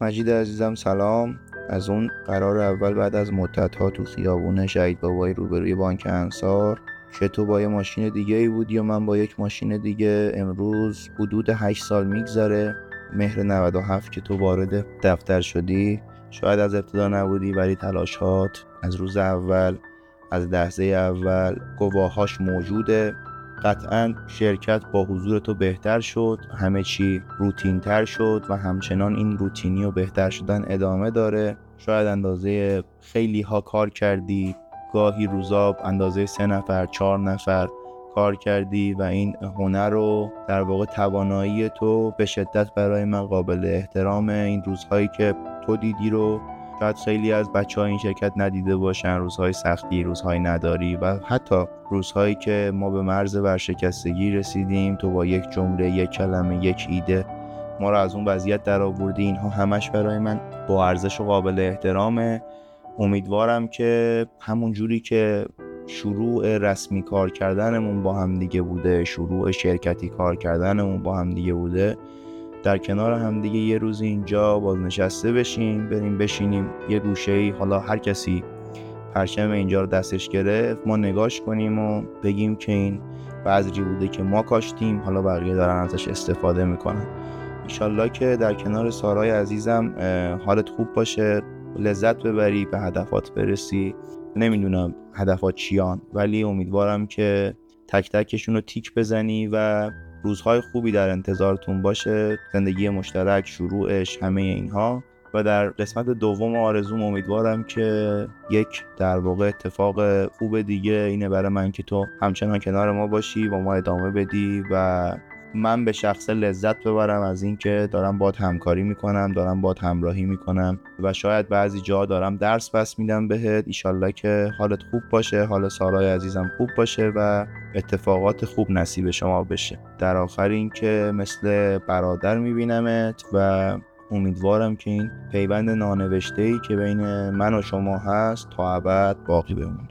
مجید عزیزم سلام. از اون قرار اول بعد از مدت ها تو خیابون شهید بابای روبروی بانک انصار که تو با یه ماشین دیگه ای بودی و من با یک ماشین دیگه امروز حدود 8 سال میگذره. مهر 97 که تو وارد دفتر شدی. شاید از ابتدا نبودی ولی تلاشات از روز اول از لحظه اول گواهاش موجوده. قطعا شرکت با حضور تو بهتر شد همه چی روتین تر شد و همچنان این روتینی و بهتر شدن ادامه داره. شاید اندازه خیلی ها کار کردی گاهی روزا اندازه سه نفر چهار نفر کار کردی و این هنر رو در واقع توانایی تو به شدت برای من قابل احترام این روزهایی که تو دیدی رو شاید خیلی از بچه های این شرکت ندیده باشن روزهای سختی روزهای نداری و حتی روزهایی که ما به مرز ورشکستگی رسیدیم تو با یک جمله یک کلمه یک ایده ما رو از اون وضعیت در آوردی اینها همش برای من با ارزش و قابل احترامه. امیدوارم که همون جوری که شروع رسمی کار کردنمون با هم دیگه بوده شروع شرکتی کار کردنمون با هم دیگه بوده در کنار هم دیگه یه روز اینجا بازنشسته بشیم بریم بشینیم یه گوشه ای. حالا هر کسی پرچم اینجا رو دستش گرفت ما نگاش کنیم و بگیم که این بذری بوده که ما کاشتیم. حالا بقیه دارن ازش استفاده می‌کنن. ایشالله که در کنار سارای عزیزم حالت خوب باشه. لذت ببری به هدفات برسی. نمی‌دونم هدفات چیان ولی امیدوارم که تک تکشون رو تیک بزنی و روزهای خوبی در انتظارتون باشه. زندگی مشترک شروعش همه اینها. و در قسمت دوم آرزوم امیدوارم که یک در واقع اتفاق خوب دیگه اینه برای من که تو همچنان کنار ما باشی و ما ادامه بدی و من به شخص لذت ببرم از اینکه دارم باد همکاری می‌کنم دارم باد همراهی می‌کنم و شاید بعضی جا دارم درس پس میدم بهت. ایشالله که حالت خوب باشه حال سارای عزیزم خوب باشه و اتفاقات خوب نصیب شما بشه. در آخر اینکه مثل برادر میبینمت و امیدوارم که این پیوند نانوشته ای که بین من و شما هست تا ابد باقی بمونه.